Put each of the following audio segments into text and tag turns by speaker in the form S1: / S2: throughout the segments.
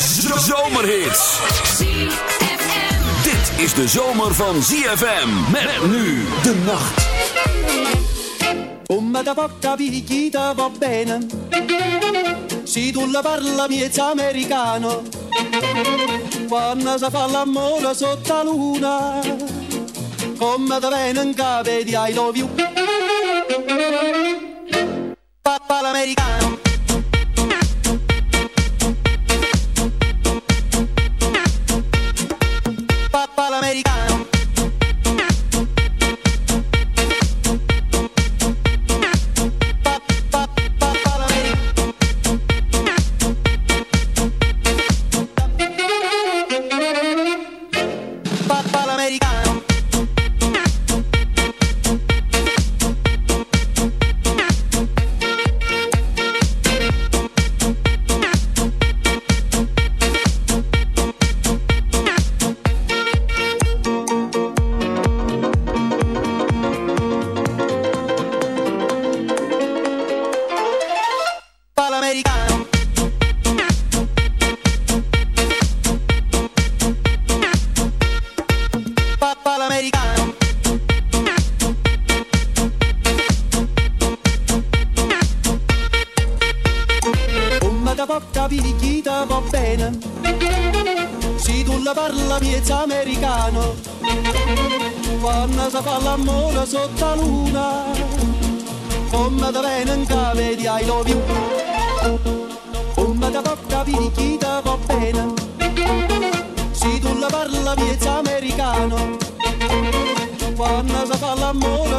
S1: zomerhits. Dit is de zomer van ZFM. Met nu de nacht.
S2: Come da poca picchita va bene Se tu la parla miezza americano Quando si fa l'amore sotto luna Come da bene in capo di I love you Papà l'americano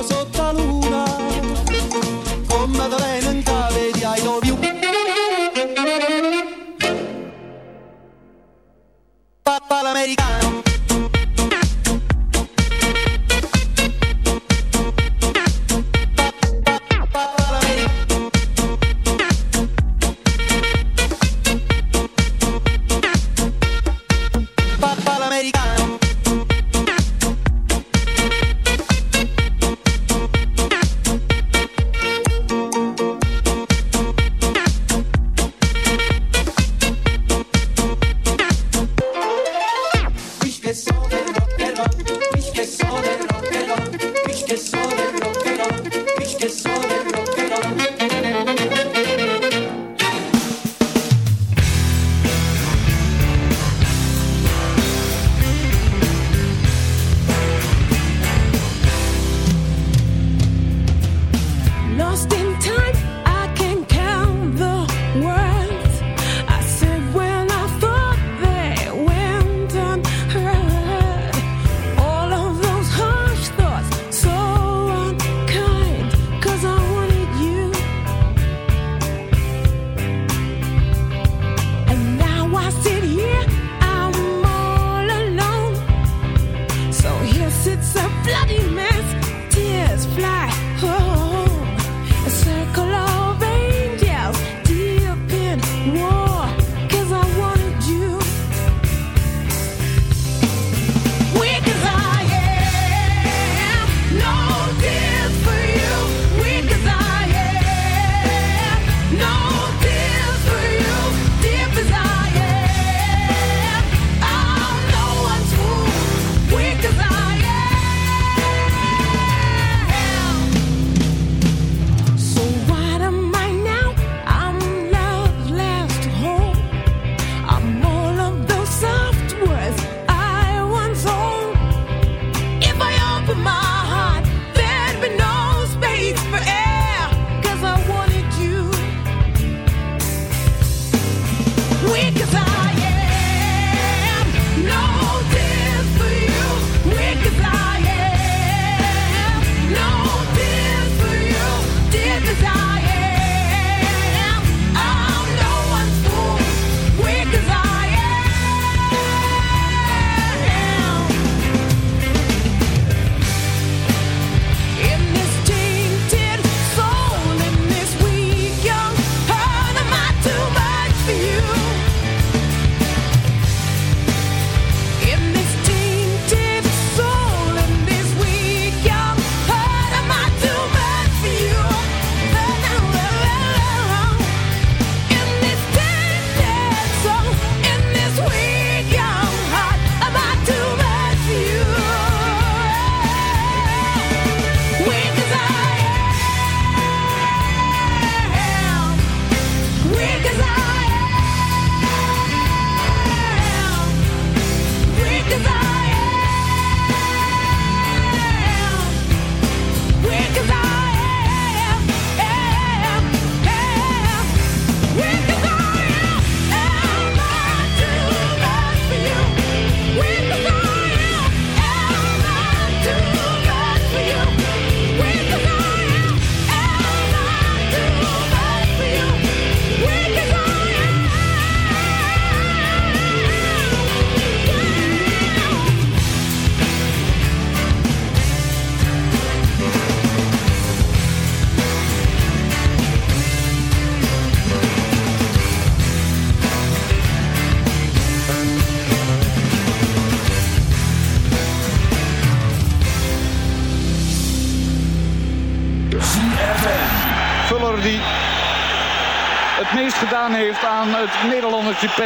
S2: sotto la luna Come da bene in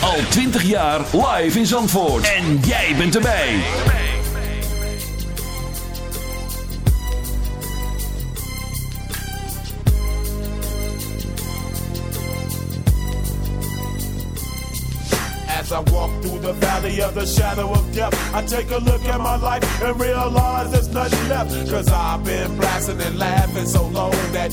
S1: Al 20 jaar live in Zandvoort. En jij bent erbij.
S3: As I walk through the valley of the shadow of death, I take a look at my life and realize there's nothing left. Cause I've been blasting and laughing so long that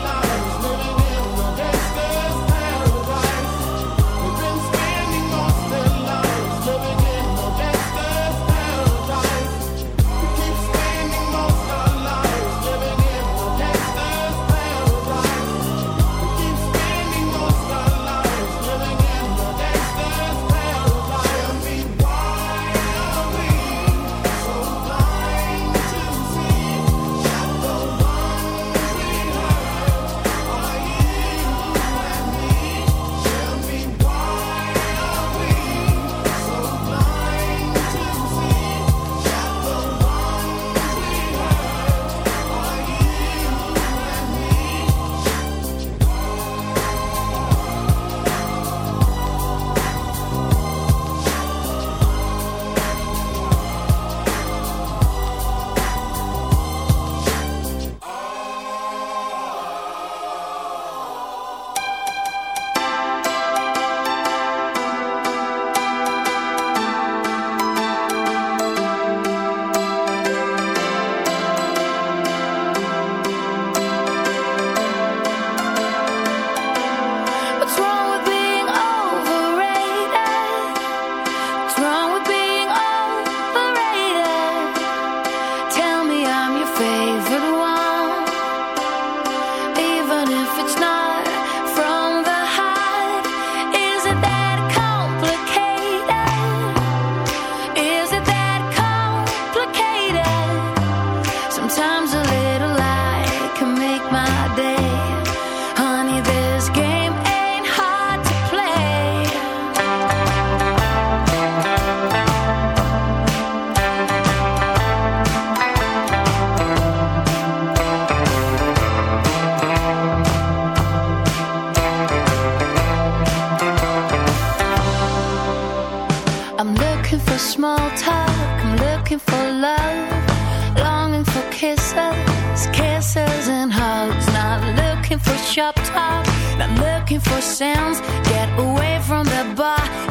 S4: Looking for shop talk, not looking for sounds. Get away from the bar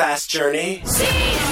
S5: Fast journey.
S6: She's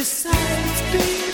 S6: besides
S1: being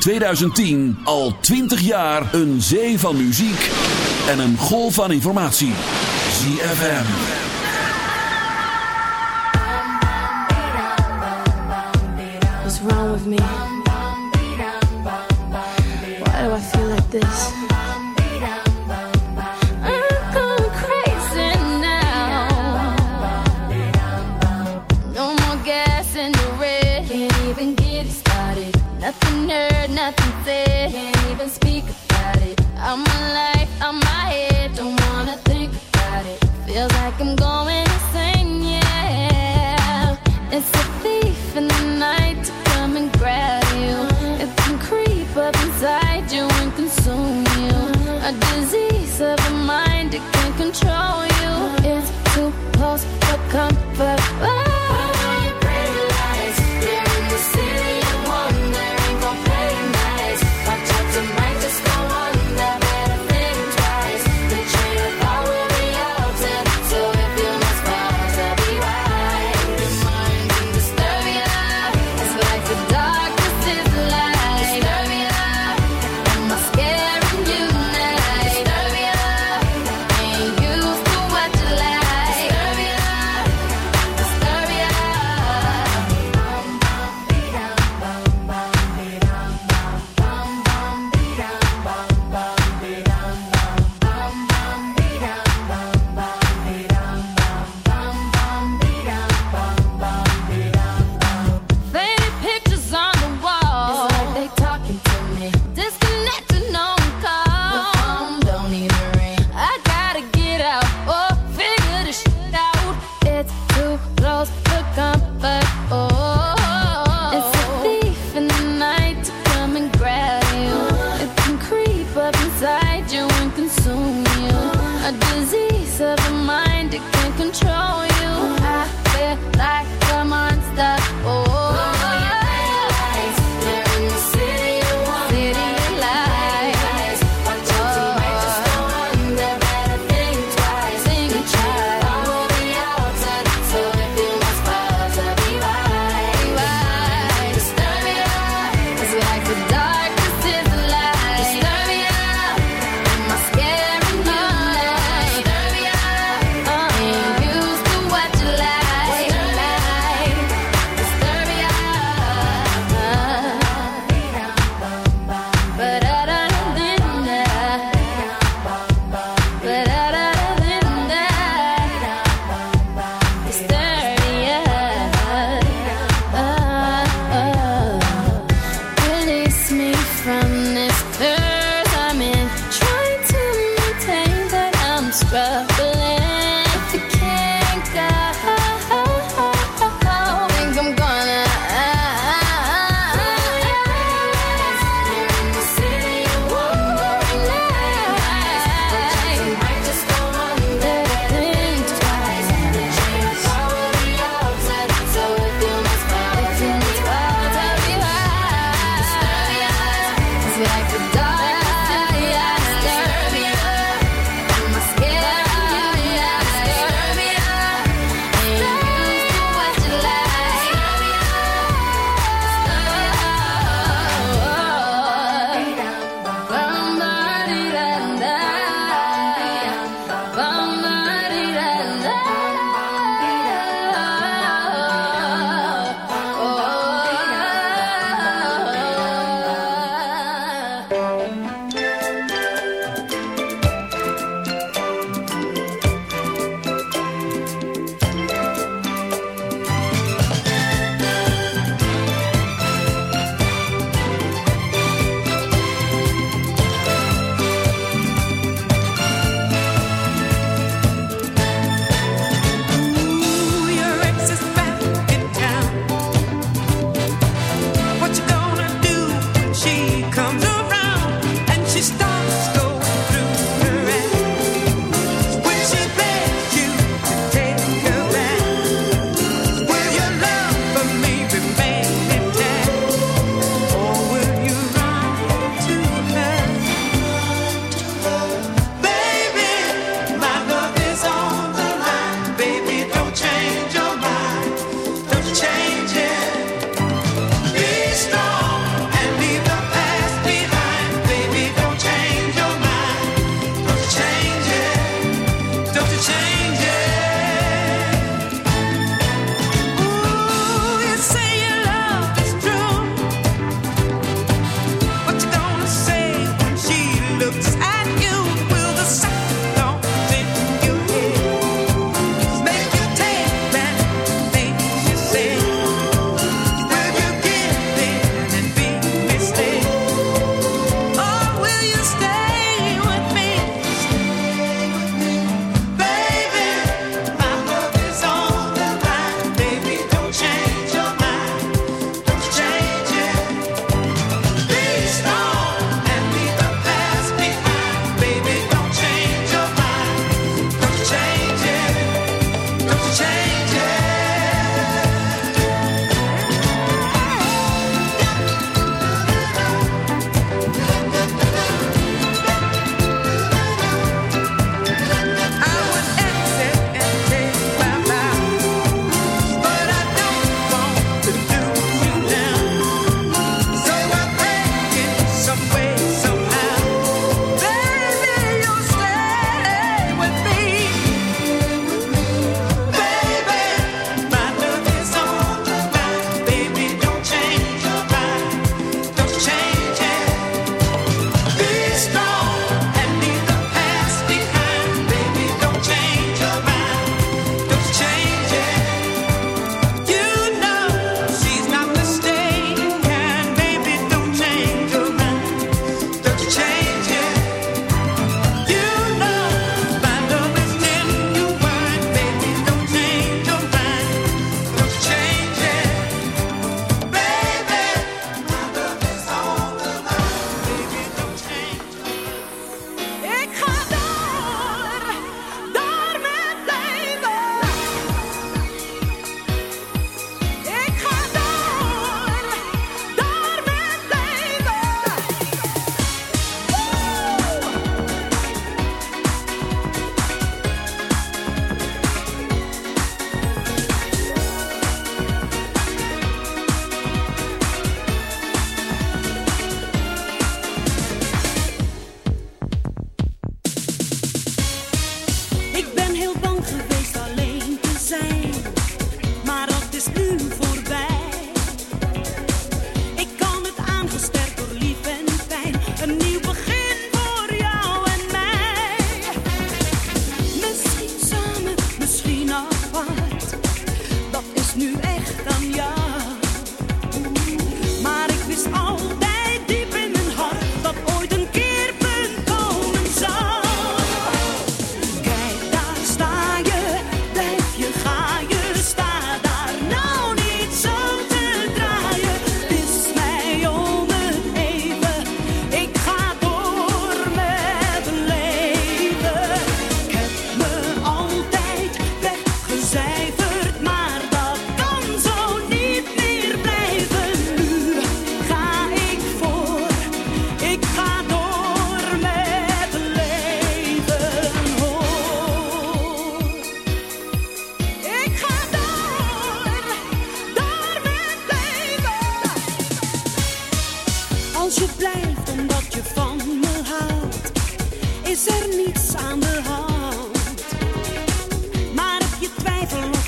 S1: 2010 al 20 jaar een zee van muziek en een golf van informatie. ZFM.
S7: What's wrong with me? Why do I feel like this?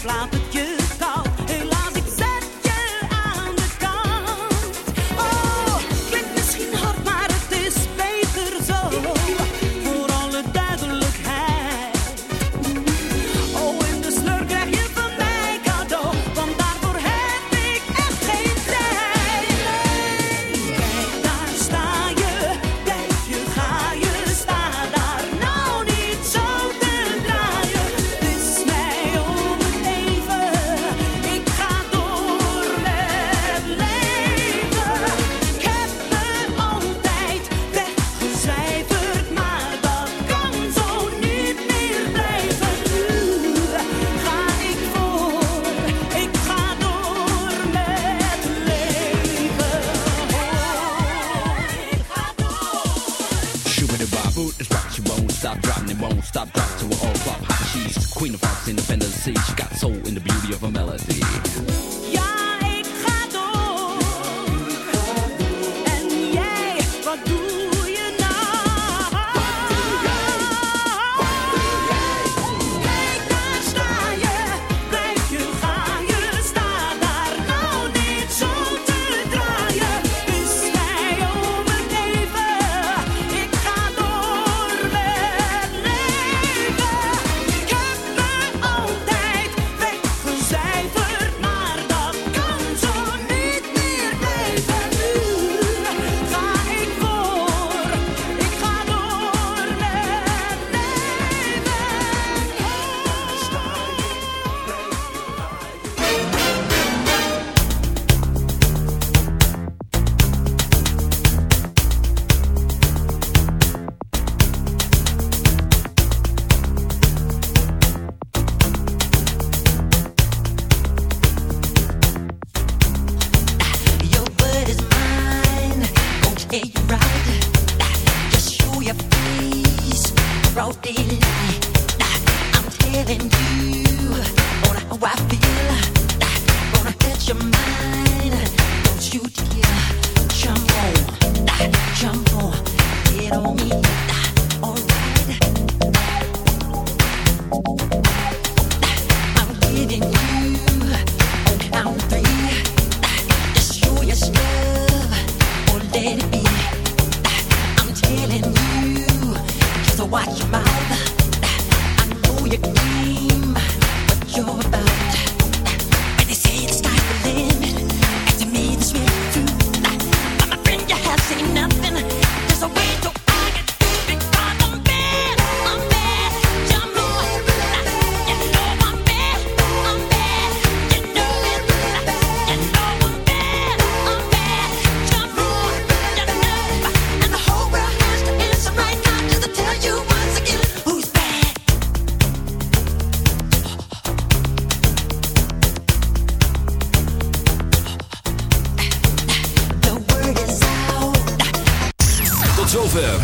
S8: slapen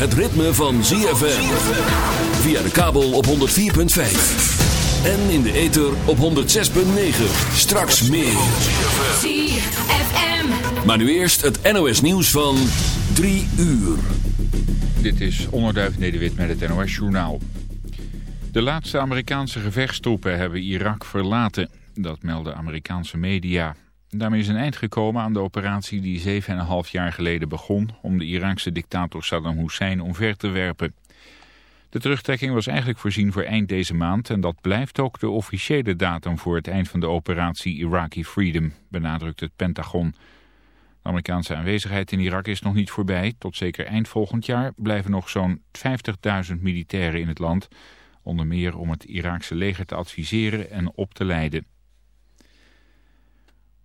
S8: het ritme van ZFM. Via de kabel op 104.5. En in de ether op 106.9. Straks meer.
S4: ZFM.
S8: Maar nu eerst het NOS nieuws van 3 uur.
S9: Dit is Onderduif Nederwit met het NOS Journaal. De laatste Amerikaanse gevechtstroepen hebben Irak verlaten. Dat melden Amerikaanse media. Daarmee is een eind gekomen aan de operatie die 7,5 jaar geleden begon... om de Iraakse dictator Saddam Hussein omver te werpen. De terugtrekking was eigenlijk voorzien voor eind deze maand... en dat blijft ook de officiële datum voor het eind van de operatie Iraqi Freedom... benadrukt het Pentagon. De Amerikaanse aanwezigheid in Irak is nog niet voorbij. Tot zeker eind volgend jaar blijven nog zo'n 50.000 militairen in het land... onder meer om het Iraakse leger te adviseren en op te leiden.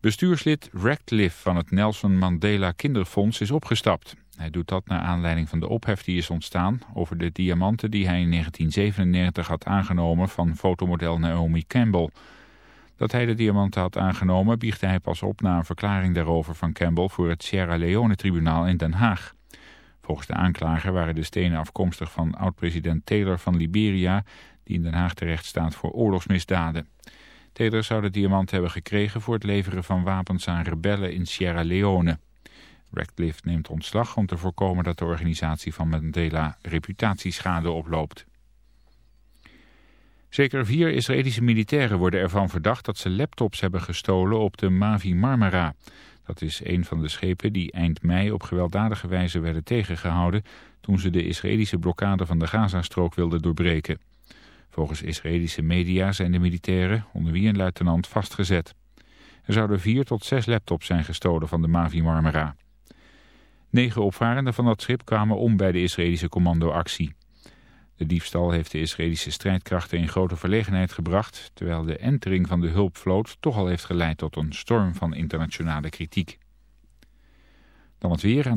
S9: Bestuurslid Radcliffe van het Nelson Mandela Kinderfonds is opgestapt. Hij doet dat naar aanleiding van de ophef die is ontstaan over de diamanten die hij in 1997 had aangenomen van fotomodel Naomi Campbell. Dat hij de diamanten had aangenomen biechtte hij pas op na een verklaring daarover van Campbell voor het Sierra Leone tribunaal in Den Haag. Volgens de aanklager waren de stenen afkomstig van oud-president Taylor van Liberia... die in Den Haag terecht staat voor oorlogsmisdaden. Taylor zou de diamant hebben gekregen voor het leveren van wapens aan rebellen in Sierra Leone. Radcliffe neemt ontslag om te voorkomen dat de organisatie van Mandela reputatieschade oploopt. Zeker vier Israëlische militairen worden ervan verdacht dat ze laptops hebben gestolen op de Mavi Marmara. Dat is een van de schepen die eind mei op gewelddadige wijze werden tegengehouden toen ze de Israëlische blokkade van de Gazastrook wilden doorbreken. Volgens Israëlische media zijn de militairen, onder wie een luitenant, vastgezet. Er zouden vier tot zes laptops zijn gestolen van de Mavi Marmara. Negen opvarenden van dat schip kwamen om bij de Israëlische commandoactie. De diefstal heeft de Israëlische strijdkrachten in grote verlegenheid gebracht... terwijl de entering van de hulpvloot toch al heeft geleid tot een storm van internationale kritiek. Dan het weer...